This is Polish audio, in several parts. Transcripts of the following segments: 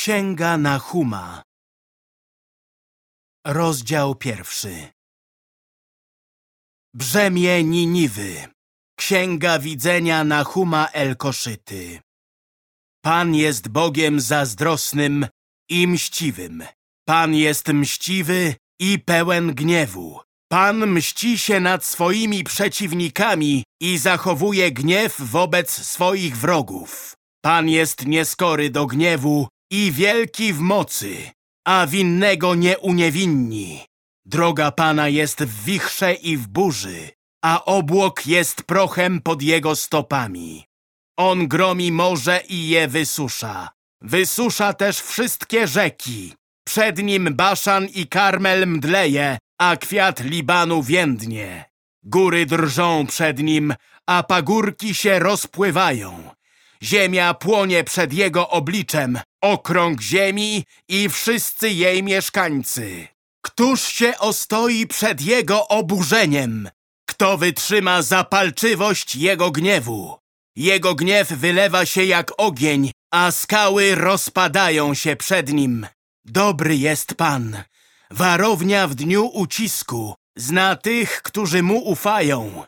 Księga Nahuma Rozdział pierwszy Brzemię Niniwy Księga widzenia Nahuma Elkoszyty Pan jest Bogiem zazdrosnym i mściwym. Pan jest mściwy i pełen gniewu. Pan mści się nad swoimi przeciwnikami i zachowuje gniew wobec swoich wrogów. Pan jest nieskory do gniewu i wielki w mocy, a winnego nie uniewinni. Droga Pana jest w wichrze i w burzy, a obłok jest prochem pod jego stopami. On gromi morze i je wysusza. Wysusza też wszystkie rzeki. Przed nim Baszan i Karmel mdleje, a kwiat Libanu więdnie. Góry drżą przed nim, a pagórki się rozpływają. Ziemia płonie przed jego obliczem, okrąg ziemi i wszyscy jej mieszkańcy. Któż się ostoi przed jego oburzeniem? Kto wytrzyma zapalczywość jego gniewu? Jego gniew wylewa się jak ogień, a skały rozpadają się przed nim. Dobry jest Pan, warownia w dniu ucisku, zna tych, którzy mu ufają.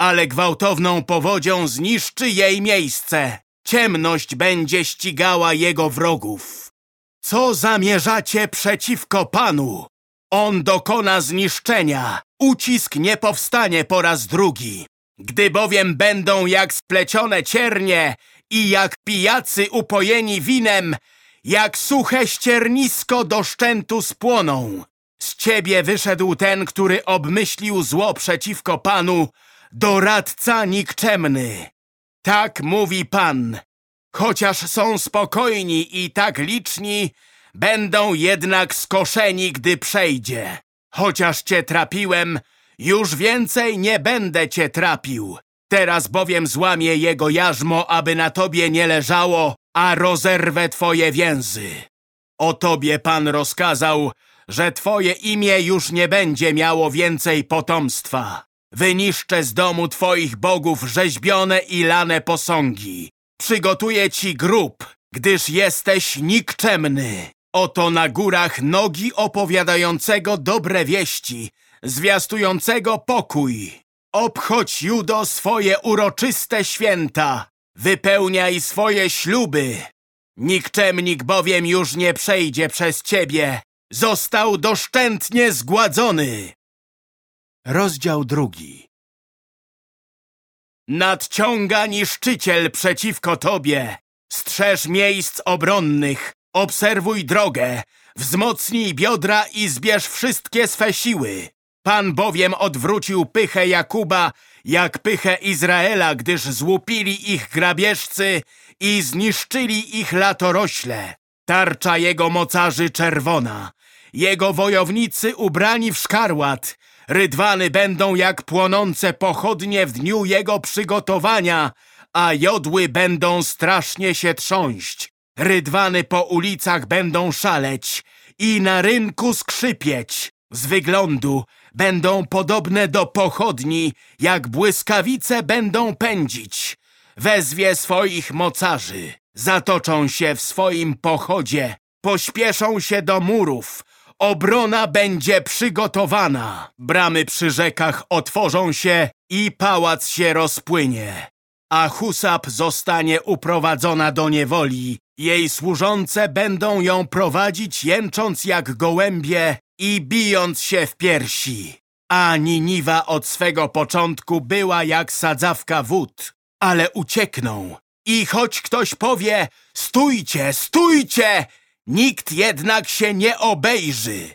Ale gwałtowną powodzią zniszczy jej miejsce. Ciemność będzie ścigała jego wrogów. Co zamierzacie przeciwko Panu? On dokona zniszczenia. Ucisk nie powstanie po raz drugi. Gdy bowiem będą jak splecione ciernie i jak pijacy upojeni winem, jak suche ściernisko do szczętu spłoną. Z ciebie wyszedł ten, który obmyślił zło przeciwko Panu, doradca nikczemny. Tak mówi Pan. Chociaż są spokojni i tak liczni, będą jednak skoszeni, gdy przejdzie. Chociaż cię trapiłem, już więcej nie będę cię trapił. Teraz bowiem złamię jego jarzmo, aby na tobie nie leżało, a rozerwę twoje więzy. O tobie Pan rozkazał, że twoje imię już nie będzie miało więcej potomstwa. Wyniszczę z domu twoich bogów rzeźbione i lane posągi. Przygotuję ci grób, gdyż jesteś nikczemny. Oto na górach nogi opowiadającego dobre wieści, zwiastującego pokój. Obchodź, Judo, swoje uroczyste święta. Wypełniaj swoje śluby. Nikczemnik bowiem już nie przejdzie przez ciebie. Został doszczętnie zgładzony. Rozdział drugi Nadciąga niszczyciel przeciwko tobie. Strzeż miejsc obronnych. Obserwuj drogę. Wzmocnij biodra i zbierz wszystkie swe siły. Pan bowiem odwrócił pychę Jakuba jak pychę Izraela, gdyż złupili ich grabieżcy i zniszczyli ich latorośle. Tarcza jego mocarzy czerwona. Jego wojownicy ubrani w szkarłat. Rydwany będą jak płonące pochodnie w dniu jego przygotowania, a jodły będą strasznie się trząść. Rydwany po ulicach będą szaleć i na rynku skrzypieć. Z wyglądu będą podobne do pochodni, jak błyskawice będą pędzić. Wezwie swoich mocarzy, zatoczą się w swoim pochodzie, pośpieszą się do murów, obrona będzie przygotowana. Bramy przy rzekach otworzą się i pałac się rozpłynie. A Husab zostanie uprowadzona do niewoli. Jej służące będą ją prowadzić jęcząc jak gołębie i bijąc się w piersi. A Niniwa od swego początku była jak sadzawka wód, ale uciekną. I choć ktoś powie, stójcie, stójcie, nikt jednak się nie obejrzy.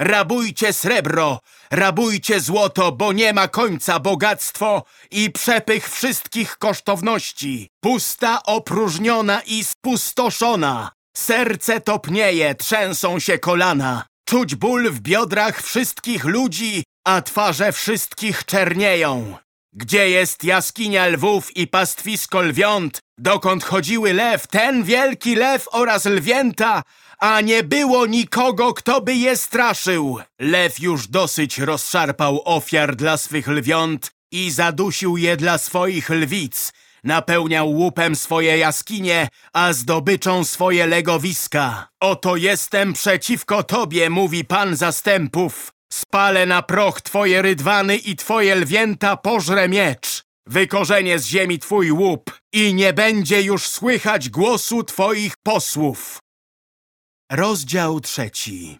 Rabujcie srebro, rabujcie złoto, bo nie ma końca bogactwo i przepych wszystkich kosztowności. Pusta, opróżniona i spustoszona. Serce topnieje, trzęsą się kolana. Czuć ból w biodrach wszystkich ludzi, a twarze wszystkich czernieją. Gdzie jest jaskinia lwów i pastwisko lwiąt, dokąd chodziły lew, ten wielki lew oraz lwięta, a nie było nikogo, kto by je straszył. Lew już dosyć rozszarpał ofiar dla swych lwiąt i zadusił je dla swoich lwic. napełniał łupem swoje jaskinie, a zdobyczą swoje legowiska. Oto jestem przeciwko tobie, mówi Pan zastępów. Spalę na proch twoje rydwany i twoje lwięta pożre miecz. Wykorzenię z ziemi twój łup i nie będzie już słychać głosu twoich posłów. Rozdział trzeci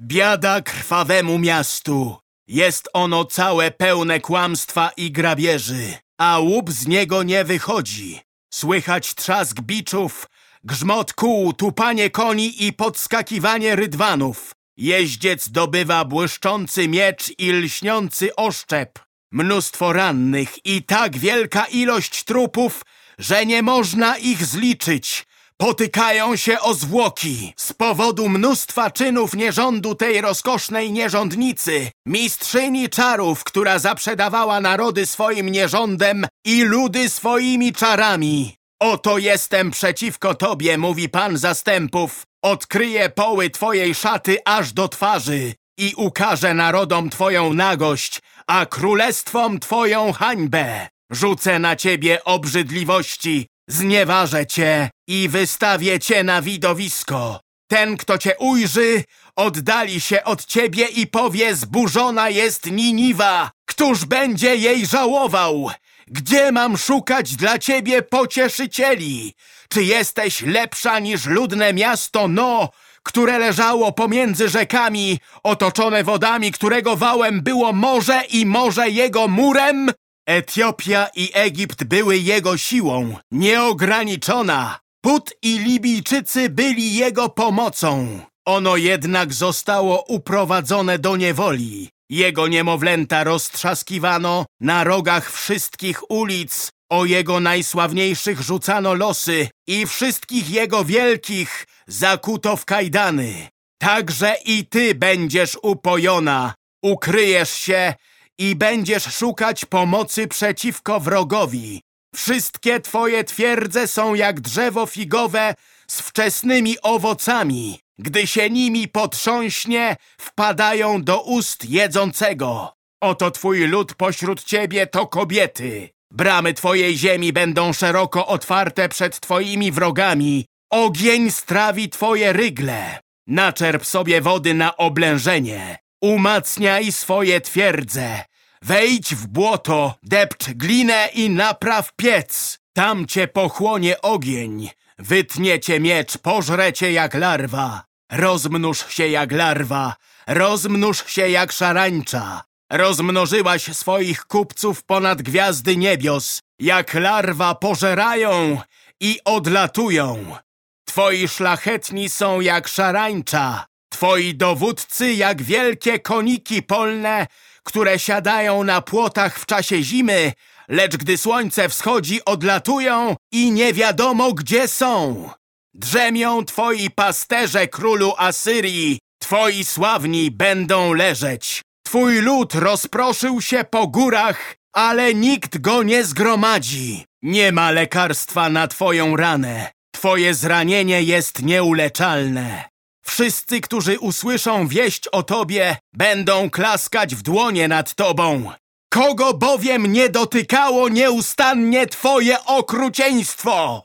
Biada krwawemu miastu. Jest ono całe pełne kłamstwa i grabieży, a łup z niego nie wychodzi. Słychać trzask biczów, grzmot kół, tupanie koni i podskakiwanie rydwanów. Jeździec dobywa błyszczący miecz i lśniący oszczep. Mnóstwo rannych i tak wielka ilość trupów, że nie można ich zliczyć. Potykają się o zwłoki z powodu mnóstwa czynów nierządu tej rozkosznej nierządnicy, mistrzyni czarów, która zaprzedawała narody swoim nierządem i ludy swoimi czarami. Oto jestem przeciwko tobie, mówi pan zastępów. Odkryję poły twojej szaty aż do twarzy i ukażę narodom twoją nagość, a królestwom twoją hańbę. Rzucę na ciebie obrzydliwości, znieważę cię i wystawię cię na widowisko. Ten, kto cię ujrzy, oddali się od ciebie i powie, zburzona jest Niniwa. Któż będzie jej żałował? Gdzie mam szukać dla ciebie pocieszycieli? Czy jesteś lepsza niż ludne miasto No, które leżało pomiędzy rzekami, otoczone wodami, którego wałem było morze i morze jego murem? Etiopia i Egipt były jego siłą, nieograniczona. Put i Libijczycy byli jego pomocą. Ono jednak zostało uprowadzone do niewoli. Jego niemowlęta roztrzaskiwano na rogach wszystkich ulic, o jego najsławniejszych rzucano losy i wszystkich jego wielkich zakuto w kajdany. Także i ty będziesz upojona, ukryjesz się i będziesz szukać pomocy przeciwko wrogowi. Wszystkie twoje twierdze są jak drzewo figowe z wczesnymi owocami. Gdy się nimi potrząśnie, wpadają do ust jedzącego. Oto twój lud pośród ciebie to kobiety. Bramy twojej ziemi będą szeroko otwarte przed twoimi wrogami. Ogień strawi twoje rygle. Naczerp sobie wody na oblężenie. Umacniaj swoje twierdze. Wejdź w błoto, depcz glinę i napraw piec. Tam cię pochłonie ogień. Wytniecie miecz, pożrecie jak larwa. Rozmnóż się jak larwa. Rozmnóż się jak szarańcza. Rozmnożyłaś swoich kupców ponad gwiazdy niebios. Jak larwa pożerają i odlatują. Twoi szlachetni są jak szarańcza. Twoi dowódcy jak wielkie koniki polne, które siadają na płotach w czasie zimy, lecz gdy słońce wschodzi, odlatują i nie wiadomo gdzie są. Drzemią twoi pasterze, królu Asyrii, twoi sławni będą leżeć. Twój lud rozproszył się po górach, ale nikt go nie zgromadzi. Nie ma lekarstwa na twoją ranę. Twoje zranienie jest nieuleczalne. Wszyscy, którzy usłyszą wieść o tobie, będą klaskać w dłonie nad tobą. Kogo bowiem nie dotykało nieustannie twoje okrucieństwo?